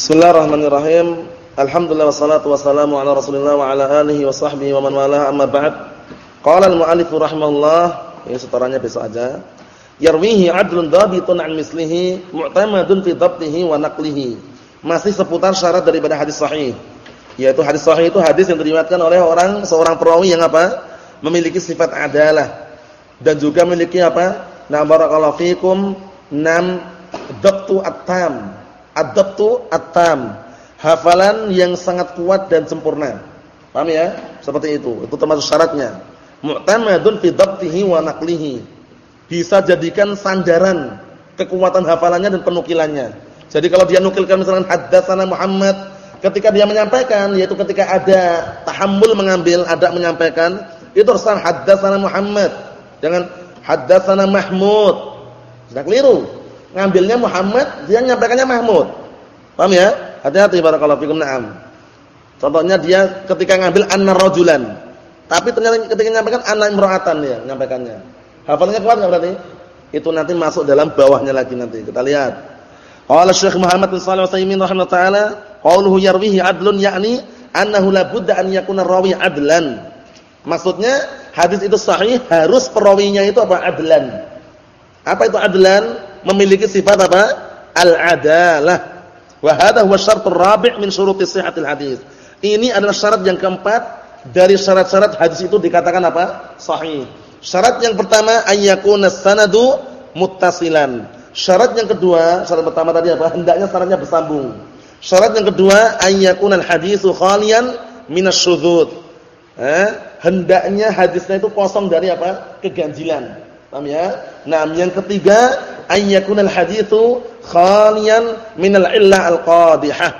Bismillahirrahmanirrahim. Alhamdulillah wassalatu wassalamu ala Rasulillah wa ala alihi wa sahbihi wa man walaha amma ba'd. Qala al-mu'allif rahimahullah, ini setaranya besok aja. Yarwihi 'adlun dhabitun 'an mislihi mu'tamadun fi dhabtihi wa naqlihi. Masih seputar syarat daripada hadis sahih. Yaitu hadis sahih itu hadis yang diriwayatkan oleh orang seorang perawi yang apa? Memiliki sifat adalah dan juga memiliki apa? Na barakallahu fikum nam dhabtu at-tam Adabtu at-tam. Hafalan yang sangat kuat dan sempurna. Paham ya? Seperti itu. Itu termasuk syaratnya. Mu'tamadun fi dhabtihi wa naqlihi. Bisa jadikan sandaran kekuatan hafalannya dan penukilannya. Jadi kalau dia nukilkan misalkan haddatsana Muhammad, ketika dia menyampaikan yaitu ketika ada tahammul mengambil, ada menyampaikan, itu harus haddatsana Muhammad. Jangan haddatsana Mahmud. Sudah keliru ngambilnya Muhammad, dia menyampaikannya Mahmud. Paham ya? Hati-hati barakallahu fikum. Naam. Contohnya dia ketika ngambil anna rajulan. Tapi ternyata ketika menyampaikan anna imra'atan ya menyampaikannya. Hafalannya kuat enggak berarti? Itu nanti masuk dalam bawahnya lagi nanti. Kita lihat. Qala Syekh Muhammad bin Shalih Al-Utsaimin rahimahullah taala, qauluhu yarwihi adlun yakni annahu la budda an yakuna rawi adlan. Maksudnya hadis itu sahih harus perawinya itu apa? Adlan. Apa itu adlan? Memiliki sifat apa? Al-adalah. Wa hadha huwa syartur rabi' min syuruti sihhatil hadis. Ini adalah syarat yang keempat dari syarat-syarat hadis itu dikatakan apa? Sahih. Syarat yang pertama ayyakuna sanadu muttasilan. Syarat yang kedua, syarat pertama tadi apa? Hendaknya syaratnya bersambung. Syarat yang kedua ayyakuna al-hadisu khalian minasyudzud. Eh, hendaknya hadisnya itu kosong dari apa? keganjilan. Paham ya? Nah, yang ketiga ayyakunal haditsu khalian minal illah al-qadihah.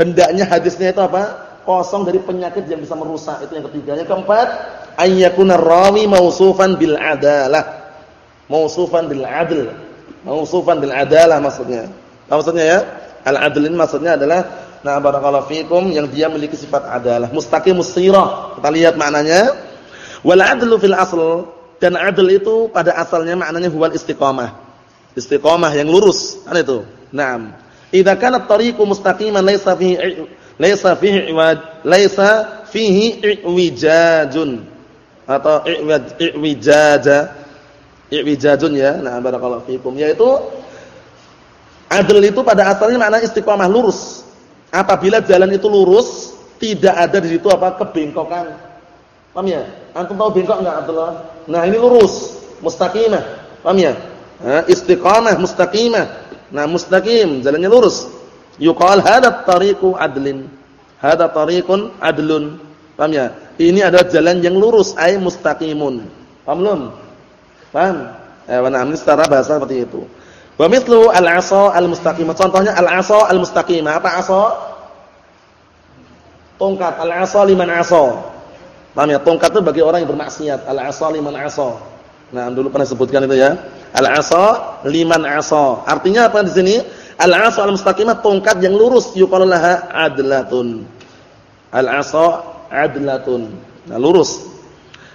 Hendaknya hadisnya itu apa? Kosong dari penyakit yang bisa merusak. Itu yang ketiga. Yang keempat, ayyakunar rawi mausufan bil adalah. Mausufan bil adl. Mausufan bil adalah maksudnya. Apa maksudnya ya? Al-adl ini maksudnya adalah nah barakallahu fikum yang dia memiliki sifat adalah mustaqimus sirah. Kita lihat maknanya. Wal adlu fil asl dan adil itu pada asalnya maknanya huwal istiqamah. Istiqamah yang lurus, kan itu. Naam. Idza kana at-tariqu mustaqiman laisa fihi laisa fihi iwaj, laisa fihi iwijajun atau iwijaja iwijajun ya. Nah, barakallahu fikum. Yaitu adil itu pada asalnya makna istiqamah lurus. Apabila jalan itu lurus, tidak ada di situ apa kebengkokan. Paham ya? Antum tahu bengkok enggak Abdullah? Nah, ini lurus, mustaqimah. Paham ya? Istiqamah, mustaqimah. Nah, mustaqim, jalannya lurus. Yuqal hadha tariqu adlin. Hadha tariqun adlun. Paham ya? Ini adalah jalan yang lurus, ay mustaqimun. Paham belum? Paham? Eh, nah, ini secara bahasa seperti itu. Wa mithlu al-'asa al-mustaqimah. Contohnya al-'asa al-mustaqimah. Apa 'asa? Tongkat al-'asa liman 'asa. Paham ya? Tongkat itu bagi orang yang bermaksiat. Al-'asa liman 'asa. Nah, dulu pernah sebutkan itu ya. Al-'asa liman 'asa. Artinya apa di sini? Al-'asa al-mustaqimah tongkat yang lurus yuqalu laha adlatun. Al-'asa adlatun. Nah, lurus.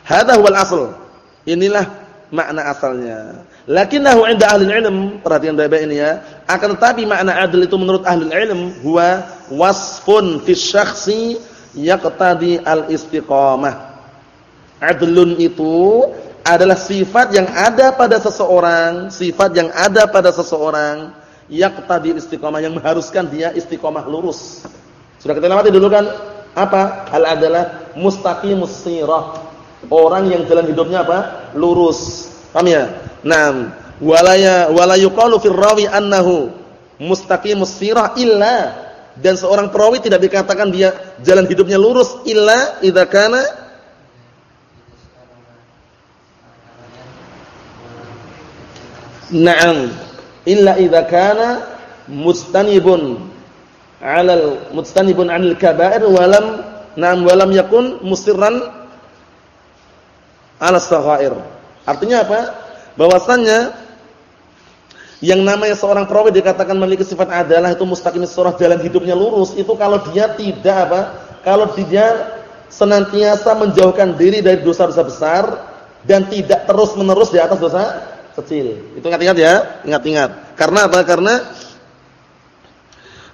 Hadha huwal asl. Inilah makna asalnya. Lakinnahu 'inda ahli ilm, perhatian baik-baik ini ya. Akan tetapi makna adl itu menurut ahli ilm huwa wasfun fi syakhsi yaqtadi al-istiqamah. Adlun itu adalah sifat yang ada pada seseorang, sifat yang ada pada seseorang yaqtadi istiqamah yang mengharuskan dia istiqamah lurus. Sudah kita lewati dulu kan apa? Al adalah mustaqimus sirah. Orang yang jalan hidupnya apa? Lurus. Paham ya? Naam. Walaya wala yuqalu fir rawi annahu mustaqimus sirah illa dan seorang perawi tidak dikatakan dia jalan hidupnya lurus illa idza kana Naam illa idza kana mustanibun 'alal mustanibun 'anil kaba'ir walam na'am walam yakun musirran 'ala saghair. Artinya apa? Bahwasannya yang namanya seorang perawi dikatakan memiliki sifat adalah itu mustaqim surah jalan hidupnya lurus itu kalau dia tidak apa? Kalau dia senantiasa menjauhkan diri dari dosa-dosa besar dan tidak terus-menerus di atas dosa kecil. Itu ingat-ingat ya, ingat-ingat. Karena apa? Karena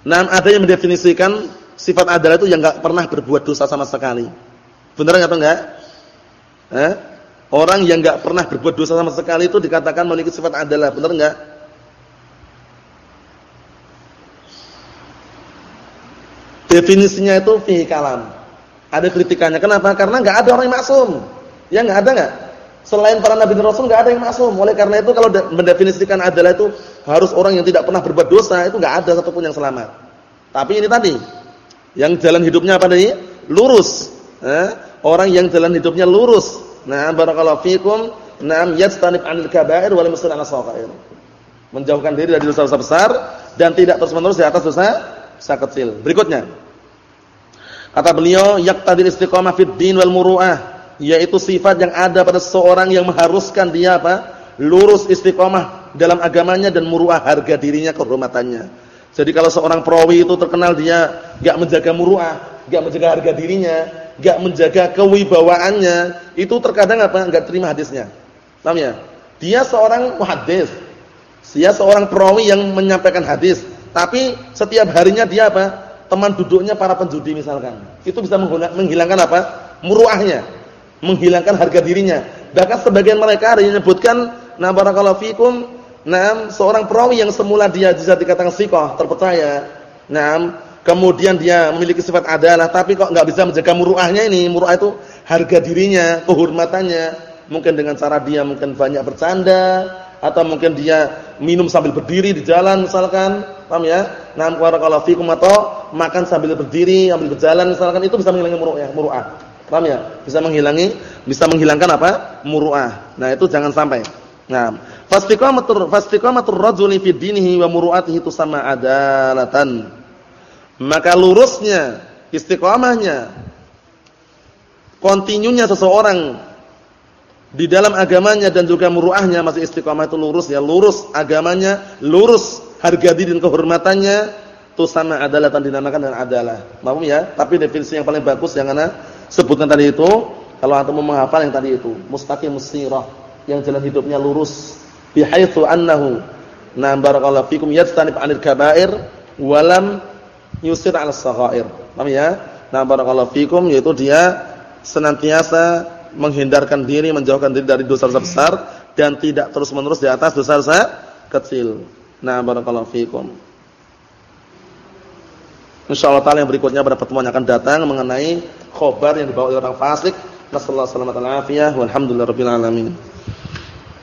Nah, ada yang mendefinisikan sifat adalah itu yang enggak pernah berbuat dosa sama sekali. Benar atau enggak? Eh? Orang yang enggak pernah berbuat dosa sama sekali itu dikatakan memiliki sifat adalah, benar enggak? Definisinya itu fihi kalam. Ada kritikannya. Kenapa? Karena enggak ada orang yang maksum. Ya enggak ada enggak? Selain para nabi dan rasul enggak ada yang maksum. Oleh karena itu kalau mendefinisikan adalah itu harus orang yang tidak pernah berbuat dosa, itu enggak ada satupun yang selamat. Tapi ini tadi yang jalan hidupnya apa tadi? Lurus. Eh? Orang yang jalan hidupnya lurus. Nah, barakallahu fikum. Naam yastanib 'anil kaba'ir wal muslim 'ala shaghair. Menjauhkan diri dari dosa-dosa besar dan tidak terus-menerus di atas dosa dosa kecil. Berikutnya. Kata beliau, yaqtadil istiqamah fid din wal muru'ah yaitu sifat yang ada pada seseorang yang mengharuskan dia apa? lurus istiqomah dalam agamanya dan muruah harga dirinya kehormatannya. Jadi kalau seorang perawi itu terkenal dia enggak menjaga muruah, enggak menjaga harga dirinya, enggak menjaga kewibawaannya, itu terkadang apa? enggak terima hadisnya. Paham ya? Dia seorang muhaddis. Dia seorang perawi yang menyampaikan hadis, tapi setiap harinya dia apa? Teman duduknya para penjudi misalkan. Itu bisa menghilangkan apa? muruahnya menghilangkan harga dirinya. Bahkan sebagian mereka ada yang menyebutkan, "Na barakallahu fikum, nah seorang perawi yang semula dia bisa dikatakan sikoh, terpercaya. Nah, kemudian dia memiliki sifat adalah tapi kok nggak bisa menjaga muruahnya ini. Muruah itu harga dirinya, kehormatannya. Mungkin dengan cara dia mungkin banyak bercanda atau mungkin dia minum sambil berdiri di jalan misalkan, paham ya? Nah, barakallahu fikum atau makan sambil berdiri, sambil berjalan misalkan itu bisa menghilangkan muruah, muruah. Paham ya? Bisa menghilangi, bisa menghilangkan apa? Muru'ah. Nah, itu jangan sampai. Nah, fastiqamatur fastiqamatur rajuli fi dinihi wa muru'atihi tusamma adalatan. Maka lurusnya, istiqamahnya, kontinunya seseorang di dalam agamanya dan juga muruahnya masih istiqamah itu lurus ya, lurus agamanya, lurus harga diri dan kehormatannya itu sama adalatan dinamakan dengan adalah. Paham ya? Tapi definisi yang paling bagus yang mana sebutkan tadi itu, kalau antum menghafal yang tadi itu, mustaqim sirah, yang jalan hidupnya lurus, bihaitsu annahu na barakallahu fikum yastanib 'anil kaba'ir wa lam yusir 'ala saghair. Paham ya? Na barakallahu fikum yaitu dia senantiasa menghindarkan diri, menjauhkan diri dari dosa-dosa besar dan tidak terus-menerus di atas dosa-dosa kecil. Nah, barakallahu fikum. Insyaallah taala yang berikutnya pada pertemuan yang akan datang mengenai khobar yang dibawa oleh orang fasik. Nasallahu alaihi wasallam. Walhamdulillahirabbil alamin.